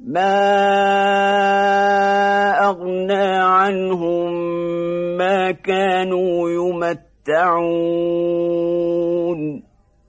ما أغنى عنهم ما كانوا يمتعون